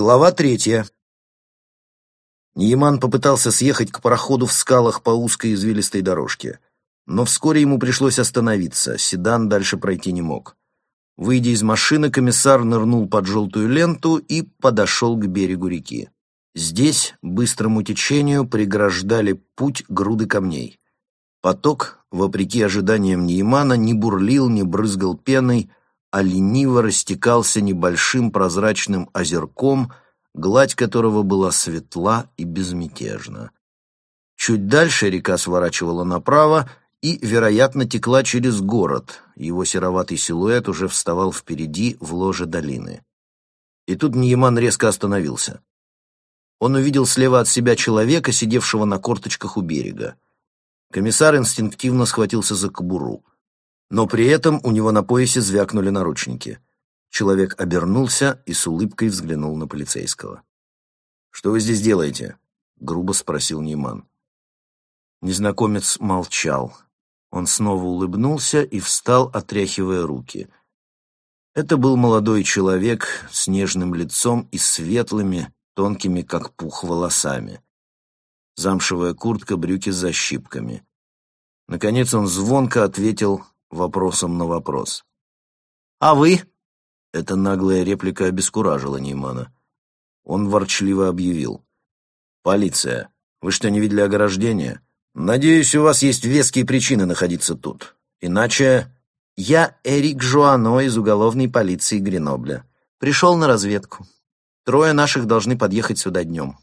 Глава третья. Ниеман попытался съехать к пароходу в скалах по узкой извилистой дорожке. Но вскоре ему пришлось остановиться, седан дальше пройти не мог. Выйдя из машины, комиссар нырнул под желтую ленту и подошел к берегу реки. Здесь быстрому течению преграждали путь груды камней. Поток, вопреки ожиданиям Ниемана, не бурлил, не брызгал пеной, а лениво растекался небольшим прозрачным озерком, гладь которого была светла и безмятежна. Чуть дальше река сворачивала направо и, вероятно, текла через город. Его сероватый силуэт уже вставал впереди в ложе долины. И тут Ньяман резко остановился. Он увидел слева от себя человека, сидевшего на корточках у берега. Комиссар инстинктивно схватился за кобуру — но при этом у него на поясе звякнули наручники. Человек обернулся и с улыбкой взглянул на полицейского. «Что вы здесь делаете?» — грубо спросил Нейман. Незнакомец молчал. Он снова улыбнулся и встал, отряхивая руки. Это был молодой человек с нежным лицом и светлыми, тонкими, как пух, волосами. Замшевая куртка, брюки с защипками. Наконец он звонко ответил вопросом на вопрос. «А вы?» Эта наглая реплика обескуражила Неймана. Он ворчливо объявил. «Полиция, вы что, не видели ограждения? Надеюсь, у вас есть веские причины находиться тут. Иначе...» «Я Эрик Жуано из уголовной полиции Гренобля. Пришел на разведку. Трое наших должны подъехать сюда днем».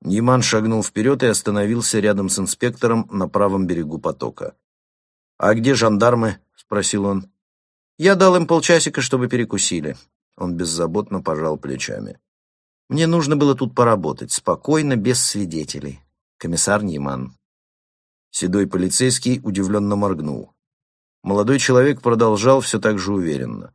Нейман шагнул вперед и остановился рядом с инспектором на правом берегу потока. «А где жандармы?» — спросил он. «Я дал им полчасика, чтобы перекусили». Он беззаботно пожал плечами. «Мне нужно было тут поработать, спокойно, без свидетелей. Комиссар Ниман». Седой полицейский удивленно моргнул. Молодой человек продолжал все так же уверенно.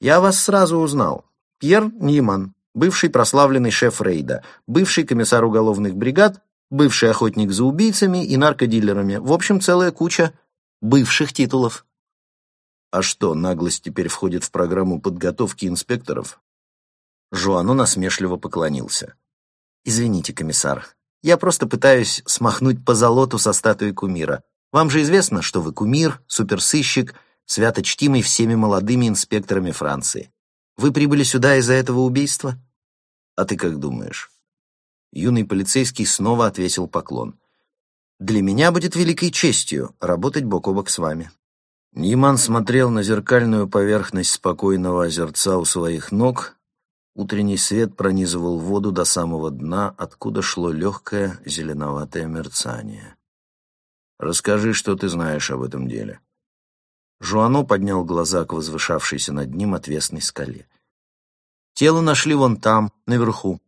«Я вас сразу узнал. Пьер Ниман, бывший прославленный шеф рейда, бывший комиссар уголовных бригад, бывший охотник за убийцами и наркодилерами. В общем, целая куча бывших титулов. А что, наглость теперь входит в программу подготовки инспекторов? Жуану насмешливо поклонился. «Извините, комиссар, я просто пытаюсь смахнуть по золоту со статуи кумира. Вам же известно, что вы кумир, суперсыщик, свято чтимый всеми молодыми инспекторами Франции. Вы прибыли сюда из-за этого убийства? А ты как думаешь?» Юный полицейский снова отвесил поклон. Для меня будет великой честью работать бок о бок с вами». Ниман смотрел на зеркальную поверхность спокойного озерца у своих ног. Утренний свет пронизывал воду до самого дна, откуда шло легкое зеленоватое мерцание. «Расскажи, что ты знаешь об этом деле». Жуано поднял глаза к возвышавшейся над ним отвесной скале. «Тело нашли вон там, наверху».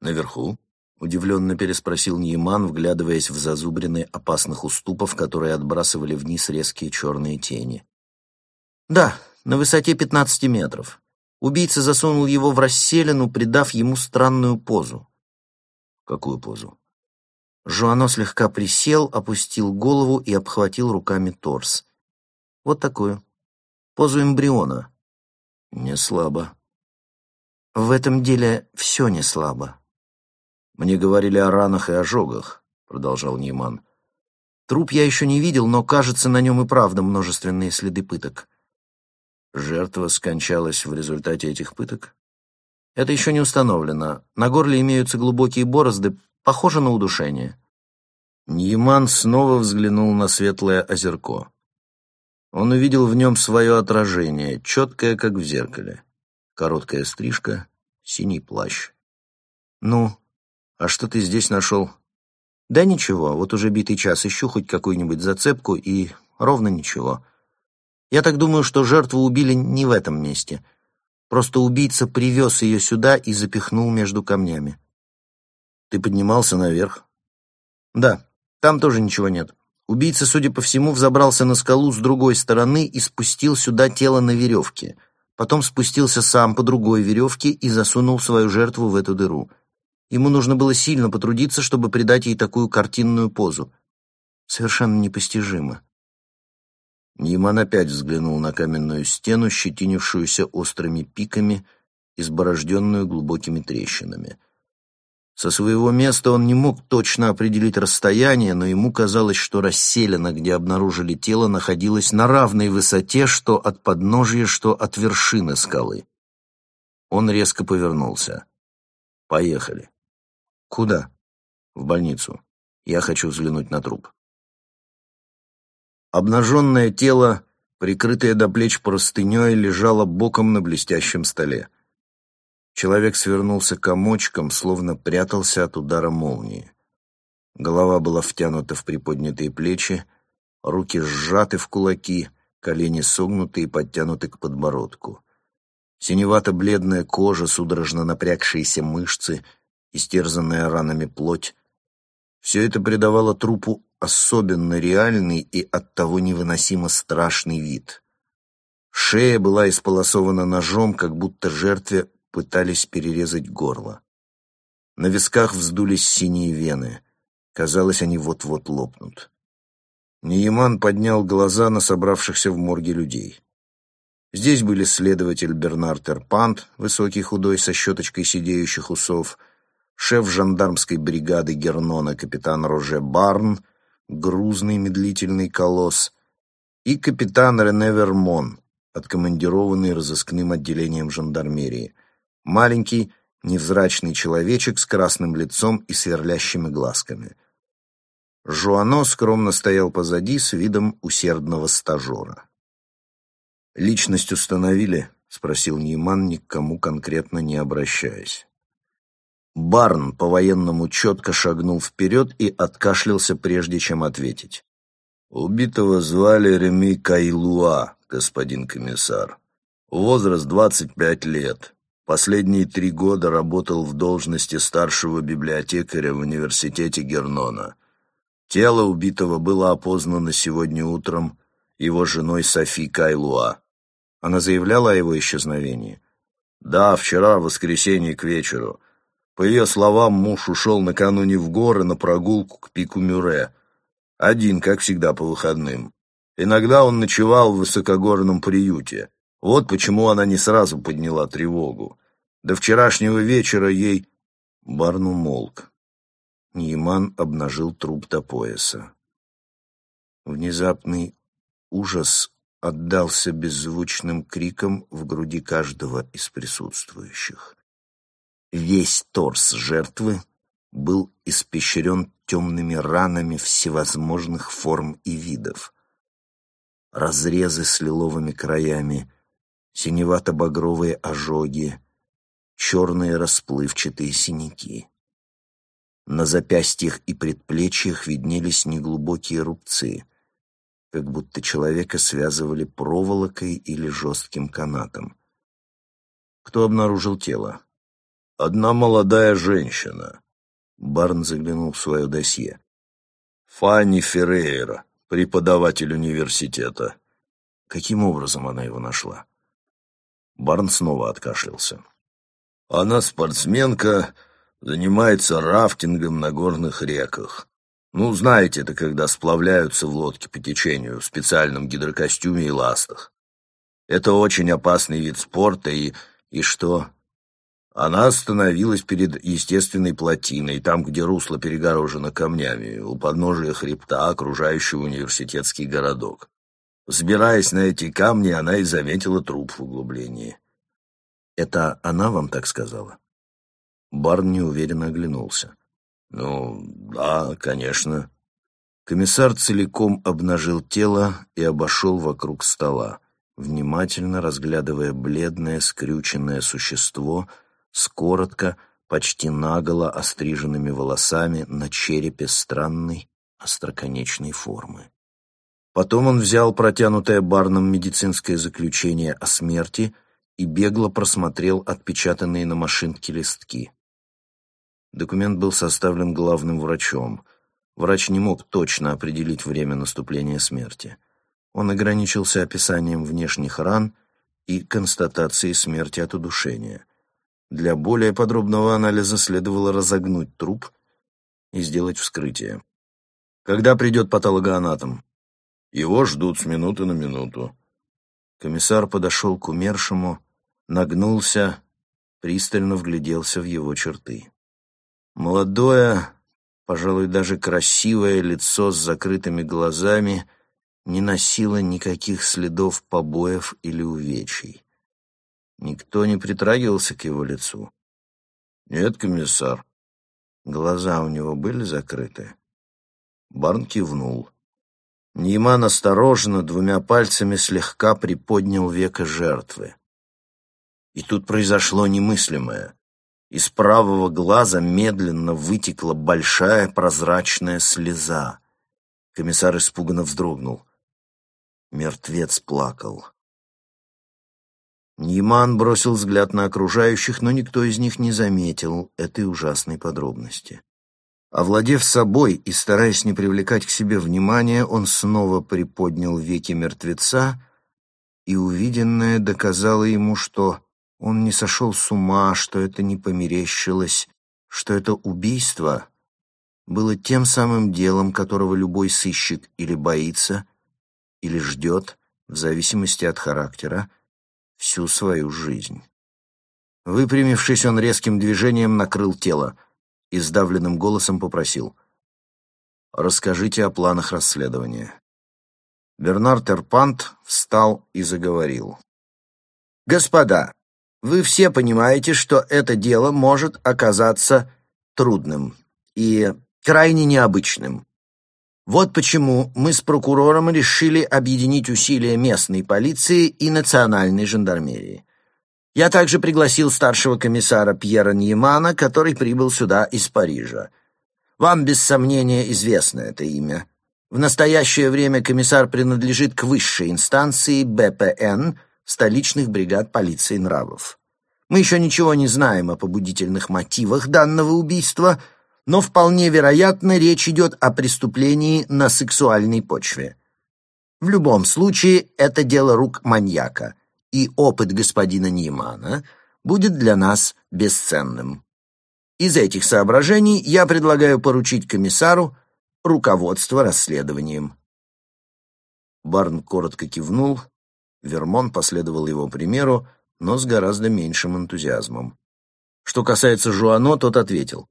«Наверху?» — удивленно переспросил Нейман, вглядываясь в зазубрины опасных уступов, которые отбрасывали вниз резкие черные тени. «Да, на высоте пятнадцати метров. Убийца засунул его в расселину, придав ему странную позу». «Какую позу?» Жуано слегка присел, опустил голову и обхватил руками торс. «Вот такую. Позу эмбриона». «Не слабо». «В этом деле все не слабо», «Мне говорили о ранах и ожогах», — продолжал Нейман. «Труп я еще не видел, но, кажется, на нем и правда множественные следы пыток». Жертва скончалась в результате этих пыток? Это еще не установлено. На горле имеются глубокие борозды, похоже на удушение. Ньяман снова взглянул на светлое озерко. Он увидел в нем свое отражение, четкое, как в зеркале. Короткая стрижка, синий плащ. «Ну, «А что ты здесь нашел?» «Да ничего, вот уже битый час ищу хоть какую-нибудь зацепку, и ровно ничего. Я так думаю, что жертву убили не в этом месте. Просто убийца привез ее сюда и запихнул между камнями». «Ты поднимался наверх?» «Да, там тоже ничего нет. Убийца, судя по всему, взобрался на скалу с другой стороны и спустил сюда тело на веревке. Потом спустился сам по другой веревке и засунул свою жертву в эту дыру». Ему нужно было сильно потрудиться, чтобы придать ей такую картинную позу. Совершенно непостижимо. Ньяман опять взглянул на каменную стену, щетинившуюся острыми пиками, изборожденную глубокими трещинами. Со своего места он не мог точно определить расстояние, но ему казалось, что расселена, где обнаружили тело, находилась на равной высоте, что от подножия, что от вершины скалы. Он резко повернулся. «Поехали». «Куда?» «В больницу. Я хочу взглянуть на труп». Обнаженное тело, прикрытое до плеч простыней, лежало боком на блестящем столе. Человек свернулся комочком, словно прятался от удара молнии. Голова была втянута в приподнятые плечи, руки сжаты в кулаки, колени согнуты и подтянуты к подбородку. Синевато-бледная кожа, судорожно напрягшиеся мышцы, истерзанная ранами плоть. Все это придавало трупу особенно реальный и оттого невыносимо страшный вид. Шея была исполосована ножом, как будто жертве пытались перерезать горло. На висках вздулись синие вены. Казалось, они вот-вот лопнут. Нееман поднял глаза на собравшихся в морге людей. Здесь были следователь Бернар Терпант, высокий худой со щеточкой сидеющих усов, шеф жандармской бригады Гернона капитан Роже Барн, грузный медлительный колосс, и капитан Рене Вермон, откомандированный разыскным отделением жандармерии — Маленький, невзрачный человечек с красным лицом и сверлящими глазками. Жуано скромно стоял позади с видом усердного стажера. «Личность установили?» — спросил Нейман, ни к кому конкретно не обращаясь. Барн по-военному четко шагнул вперед и откашлялся, прежде чем ответить. «Убитого звали Реми Кайлуа, господин комиссар. Возраст двадцать пять лет. Последние три года работал в должности старшего библиотекаря в университете Гернона. Тело убитого было опознано сегодня утром его женой Софи Кайлуа. Она заявляла о его исчезновении? Да, вчера, в воскресенье к вечеру. По ее словам, муж ушел накануне в горы на прогулку к пику Мюре. Один, как всегда, по выходным. Иногда он ночевал в высокогорном приюте. Вот почему она не сразу подняла тревогу. До вчерашнего вечера ей... Барн умолк. Нейман обнажил труп до пояса. Внезапный ужас отдался беззвучным криком в груди каждого из присутствующих. Весь торс жертвы был испещрен темными ранами всевозможных форм и видов. Разрезы с лиловыми краями, синевато-багровые ожоги, черные расплывчатые синяки. На запястьях и предплечьях виднелись неглубокие рубцы, как будто человека связывали проволокой или жестким канатом. Кто обнаружил тело? Одна молодая женщина. Барн заглянул в свое досье. Фанни Феррейра, преподаватель университета. Каким образом она его нашла? Барн снова откашлялся. Она спортсменка, занимается рафтингом на горных реках. Ну, знаете, это когда сплавляются в лодке по течению в специальном гидрокостюме и ластах. Это очень опасный вид спорта, и... и что? Она остановилась перед естественной плотиной, там, где русло перегорожено камнями, у подножия хребта, окружающего университетский городок. Взбираясь на эти камни, она и заметила труп в углублении. «Это она вам так сказала?» Барн неуверенно оглянулся. «Ну, да, конечно». Комиссар целиком обнажил тело и обошел вокруг стола, внимательно разглядывая бледное, скрюченное существо с коротко, почти наголо остриженными волосами на черепе странной остроконечной формы. Потом он взял протянутое Барном медицинское заключение о смерти — и бегло просмотрел отпечатанные на машинке листки. Документ был составлен главным врачом. Врач не мог точно определить время наступления смерти. Он ограничился описанием внешних ран и констатацией смерти от удушения. Для более подробного анализа следовало разогнуть труп и сделать вскрытие. Когда придет патологоанатом? Его ждут с минуты на минуту. Комиссар подошел к умершему, нагнулся пристально вгляделся в его черты. Молодое, пожалуй, даже красивое лицо с закрытыми глазами не носило никаких следов побоев или увечий. Никто не притрагивался к его лицу. «Нет, комиссар». Глаза у него были закрыты. Барн кивнул. Нейман осторожно двумя пальцами слегка приподнял веко жертвы. И тут произошло немыслимое. Из правого глаза медленно вытекла большая прозрачная слеза. Комиссар испуганно вздрогнул. Мертвец плакал. Нейман бросил взгляд на окружающих, но никто из них не заметил этой ужасной подробности. Овладев собой и стараясь не привлекать к себе внимания, он снова приподнял веки мертвеца, и увиденное доказало ему, что он не сошел с ума, что это не померещилось, что это убийство было тем самым делом, которого любой сыщик или боится, или ждет, в зависимости от характера, всю свою жизнь. Выпрямившись, он резким движением накрыл тело и сдавленным голосом попросил «Расскажите о планах расследования». Бернар Терпант встал и заговорил. «Господа, вы все понимаете, что это дело может оказаться трудным и крайне необычным. Вот почему мы с прокурором решили объединить усилия местной полиции и национальной жандармерии. Я также пригласил старшего комиссара Пьера Ньемана, который прибыл сюда из Парижа. Вам, без сомнения, известно это имя. В настоящее время комиссар принадлежит к высшей инстанции БПН, столичных бригад полиции нравов. Мы еще ничего не знаем о побудительных мотивах данного убийства — но вполне вероятно речь идет о преступлении на сексуальной почве. В любом случае, это дело рук маньяка, и опыт господина Нимана будет для нас бесценным. Из этих соображений я предлагаю поручить комиссару руководство расследованием. Барн коротко кивнул, Вермон последовал его примеру, но с гораздо меньшим энтузиазмом. Что касается Жуано, тот ответил.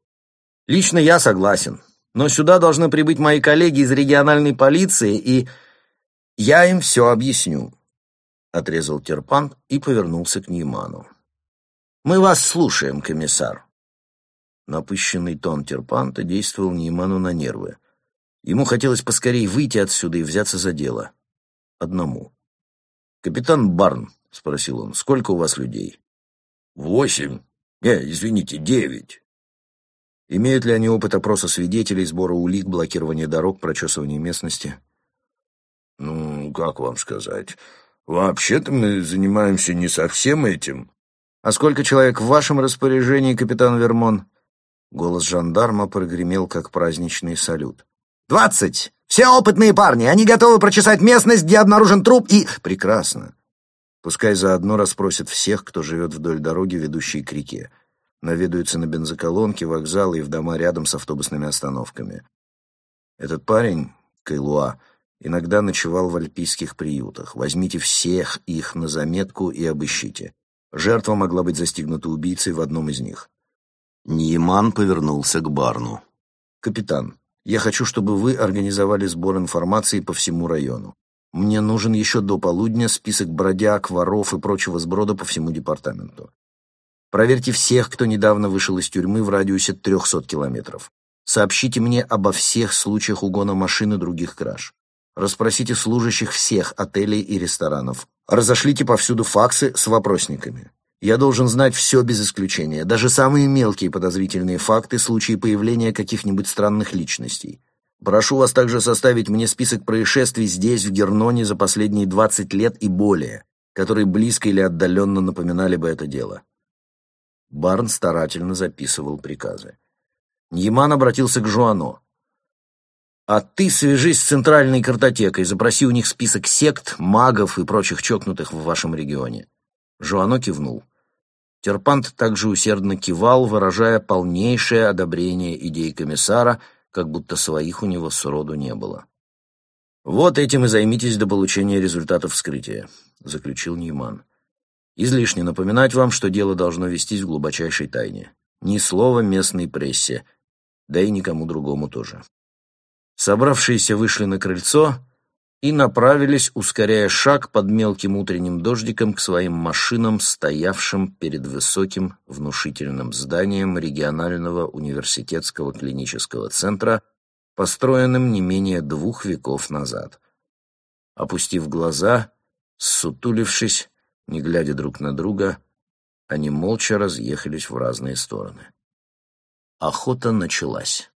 Лично я согласен, но сюда должны прибыть мои коллеги из региональной полиции, и я им все объясню. Отрезал Терпан и повернулся к Нейману. «Мы вас слушаем, комиссар». Напыщенный тон Терпанта действовал Нейману на нервы. Ему хотелось поскорее выйти отсюда и взяться за дело. Одному. «Капитан Барн», — спросил он, — «сколько у вас людей?» «Восемь. Не, извините, девять. Имеют ли они опыт опроса свидетелей, сбора улик, блокирования дорог, прочесывания местности? Ну, как вам сказать? Вообще-то мы занимаемся не совсем этим. А сколько человек в вашем распоряжении, капитан Вермон? Голос жандарма прогремел, как праздничный салют. «Двадцать! Все опытные парни! Они готовы прочесать местность, где обнаружен труп и...» «Прекрасно. Пускай заодно расспросят всех, кто живет вдоль дороги, ведущей к реке наведаются на бензоколонки, вокзалы и в дома рядом с автобусными остановками. Этот парень, Кайлуа, иногда ночевал в альпийских приютах. Возьмите всех их на заметку и обыщите. Жертва могла быть застигнута убийцей в одном из них. Ниеман повернулся к Барну. «Капитан, я хочу, чтобы вы организовали сбор информации по всему району. Мне нужен еще до полудня список бродяг, воров и прочего сброда по всему департаменту. Проверьте всех, кто недавно вышел из тюрьмы в радиусе 300 километров. Сообщите мне обо всех случаях угона машин и других краж. Расспросите служащих всех отелей и ресторанов. Разошлите повсюду факсы с вопросниками. Я должен знать все без исключения, даже самые мелкие подозрительные факты, случаи появления каких-нибудь странных личностей. Прошу вас также составить мне список происшествий здесь, в Герноне, за последние 20 лет и более, которые близко или отдаленно напоминали бы это дело. Барн старательно записывал приказы. Ньяман обратился к Жуано. «А ты свяжись с центральной картотекой, запроси у них список сект, магов и прочих чокнутых в вашем регионе». Жуано кивнул. Терпант также усердно кивал, выражая полнейшее одобрение идей комиссара, как будто своих у него сроду не было. «Вот этим и займитесь до получения результатов вскрытия», — заключил Ньюман. Излишне напоминать вам, что дело должно вестись в глубочайшей тайне. Ни слова местной прессе, да и никому другому тоже. Собравшиеся вышли на крыльцо и направились, ускоряя шаг под мелким утренним дождиком к своим машинам, стоявшим перед высоким внушительным зданием регионального университетского клинического центра, построенным не менее двух веков назад. Опустив глаза, сутулившись, не глядя друг на друга, они молча разъехались в разные стороны. Охота началась.